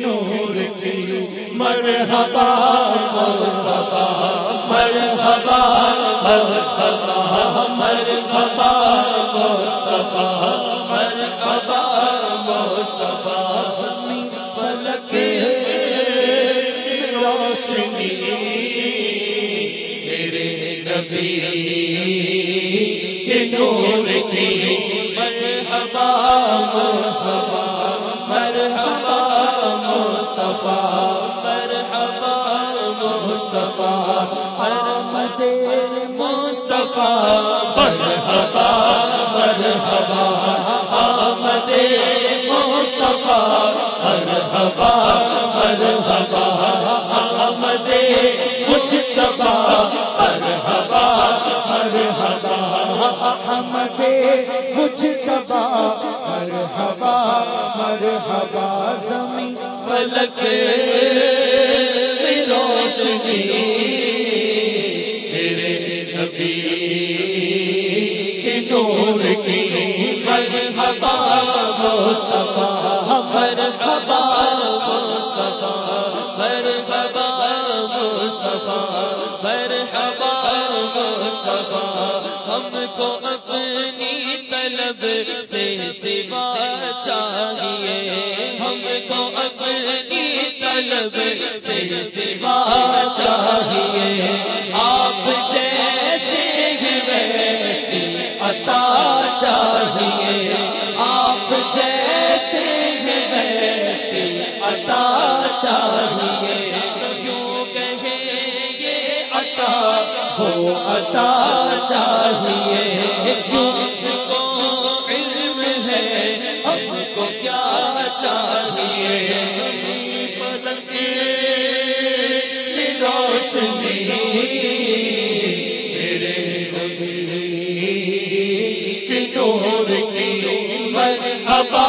کی مرحبا مصطفیٰ مرحبا مصطفیٰ مرحبا مصطفیٰ مرحبا مصطفیٰ فلک روشنی میرے نبی نور کی مرحبا مصطفیٰ مرحبا مصطفیٰ احمد مصطفیٰ، مرحبا مرحبا احمد مصطفیٰ، مرحبا مرحبا احمد کچھ مرحبا مرحبا احمد مجھ مرحبا مرحبا، زمین فلک روشنی میرے نبی کے نور کی مرحبا مصطفیٰ مرحبا مصطفیٰ مرحبا مصطفیٰ مرحبا مصطفیٰ ہم کو اپنی طلب سے سوا چاہیے۔ ہم کو اپنی طلب سے سوا چاہیے۔ آپ جیسے ویسی عطا چاہیے۔ آپ جیسے ویسی عطا چاہیے۔ کیوں کہیں یہ عطا؟ ہو عطا چاہیے۔ کو کو کیا چاہیے؟ روشنی میرے نور کی مرحبا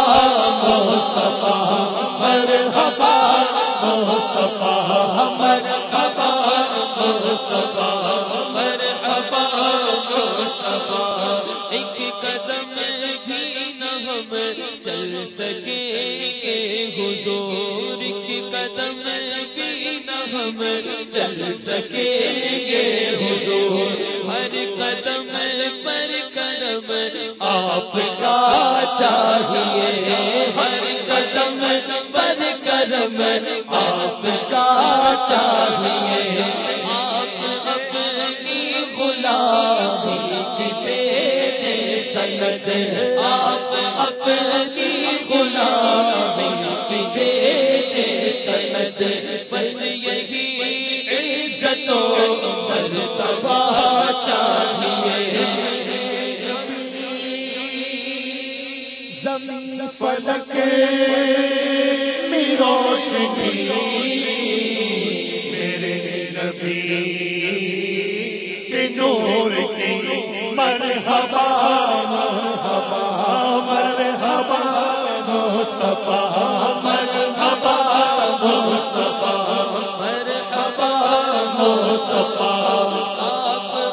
مصطفیٰ مرحبا مصطفیٰ مرحبا مصطفیٰ۔ ہم چل سکیں گے حضور ایک قدم بھی نہ ہم چل سکیں گے حضور ہر قدم پر کرم آپ کا چاہیے ہر قدم پر کرم آپ کا چاہیے دے سنت آپ اپنی غلامی کی دے سنت۔ بس یہی عزتوں مرتبہ چاہیے۔ زمین فلک میں روشنی میرے نبی کے نور کی مرحبا مرحبا۔ آپ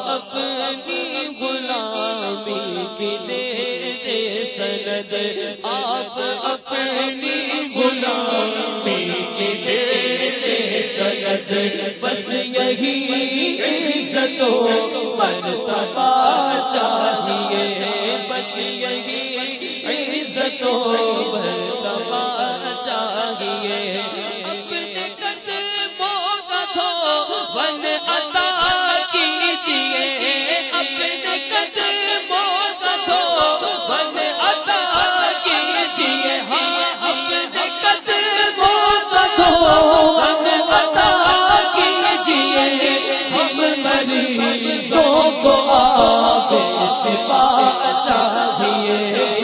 اپنی غلامی کی دے دے سند آپ اپنی کی دے بس یہی عزتوں مرتبہ چاہیے، بس یہی عزتوں مرتبہ چاہیے۔ اپنے قدموں کا دھو ون عطا کیجیے۔ اپنے قدموں کا دھو ون عطا کیجیے۔ ہاں اپنے قدموں کا دھو ون عطا کیجیے۔ ہم مریضوں کو آپ شفا چاہیے۔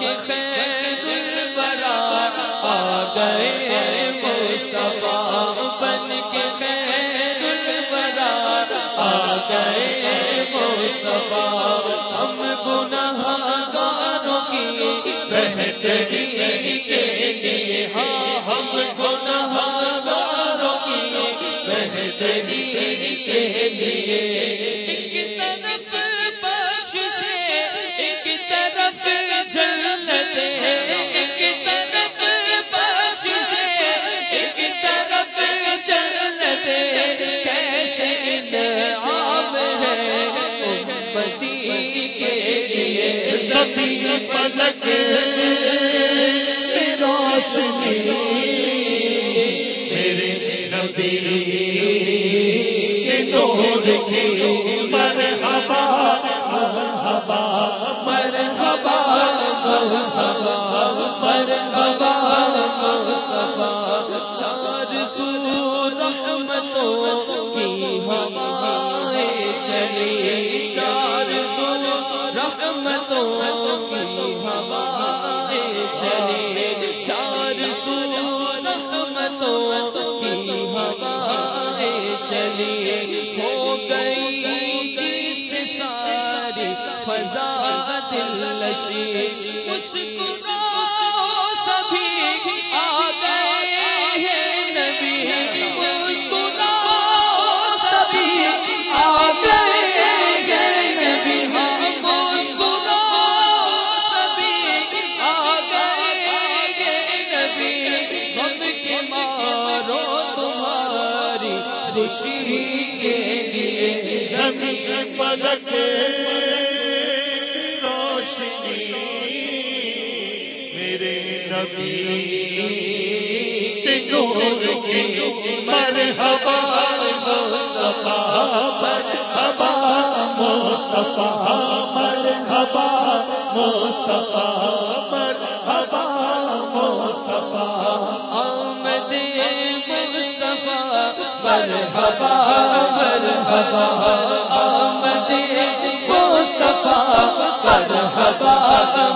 کے خیر برا آ گئے مصطفیٰ گئے مصطفیٰ، ہم گناہ گاروں کی بہتری کے لیے ہاں ہم گناہ گاروں کی بہتری کے لیے پلک روشنی میرے نبی کے نور کی مرحبا مرحبا مرحبا مرحبا چار سو رحمتوں کی ہوائیں چلی۔ رحمتوں کی ہوائیں چلی چار سو رحمتوں کی ہوائیں ہو گئی جس ساری فضا دل نشی نبی کے نور کی مرحبا مصطفیٰ مرحبا مصطفیٰ مرحبا مصطفیٰ مرحبا، مصطفیٰ، آمد مصطفیٰ، مرحبا مرحبا، آمد مصطفیٰ، مرحبا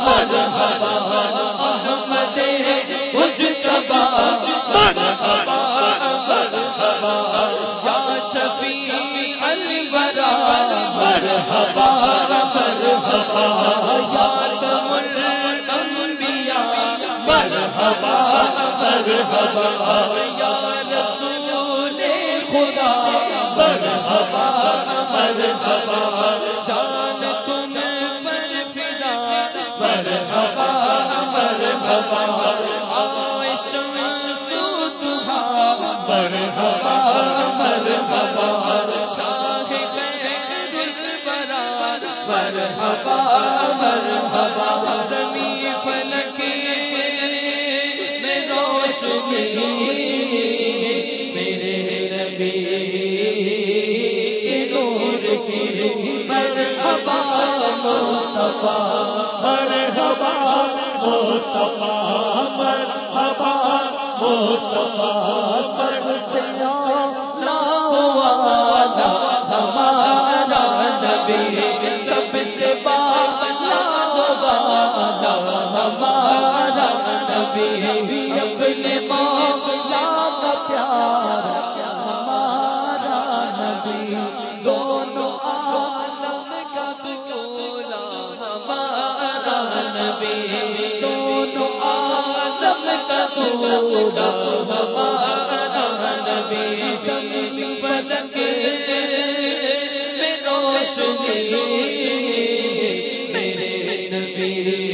مرحبا رسول خدا مرحبا مرحبا جان تم پر فدا مرحبا مرحبا آئے شمس سہا مرحبا مرحبا شاہ مرحبا مرحبا، زمین فلک میں روشنی، میرے نبی نور کی مرحبا، مصطفیٰ مرحبا مصطفیٰ مرحبا، مصطفیٰ ہمارا نبی اپنے مولا کا پیار ہمارا نبی، دونوں عالم کا دولا ہمارا نبی، دونوں عالم کا دولا ہمارا نبی، زمین پلک میں روشنی، میرے نبی۔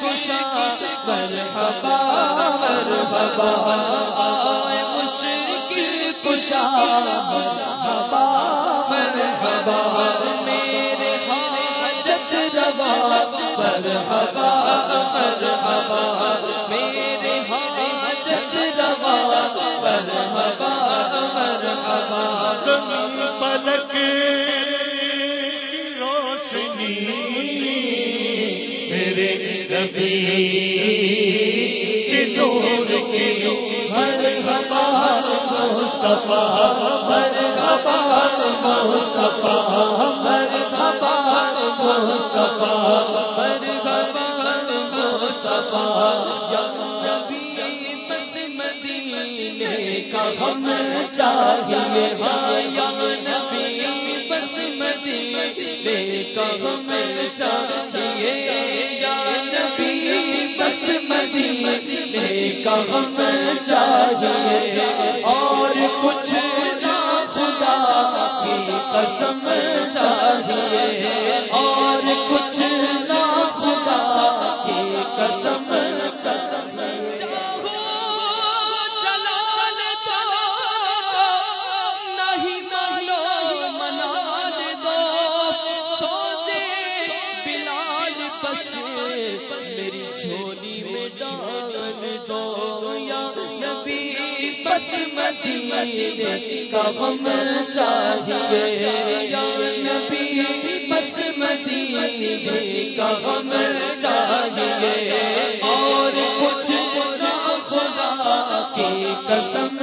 کشا مرحبا مرحبا، آئے مشکل کشا مرحبا مرحبا، میرے حاجت روا، مرحبا مرحبا، میرے حاجت روا، مرحبا مرحبا پلک نبی کے نور کی مرحبا مصطفیٰ مرحبا مصطفیٰ مرحبا مصطفیٰ مرحبا مصطفیٰ یا نبی بس مدینے کا ہم چاہیے ہاں یا نبی۔ مدینے کا غم چاہیے۔ یا نبی، بس مدینے کا غم چاہیے۔ اور کچھ چاہ خدا کی قسم چاہیے۔ اور بس مدینے کا ہم چاہیے۔ یا نبی، بس مدینے کا ہم چاہیے۔ اور کچھ خدا کی قسم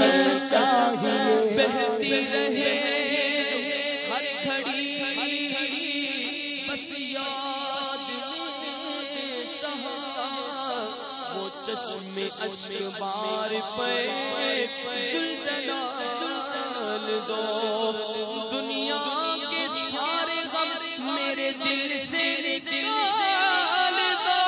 وہ چشم اشک بار پہ جلال دو۔ دنیا کے سارے غم میرے دل سے نکال دو۔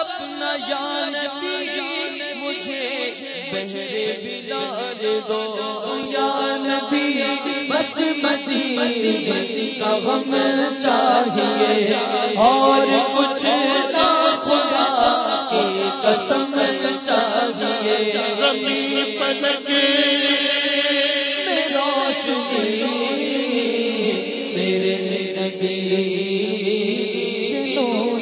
اپنا یا نبی، مجھے بہرے بلال دو۔ نبی، بس مسیح کا غم چاہیے۔ اور کچھ چاچا خدا کی قسم چاہیے۔ روشنی، میرے نبی۔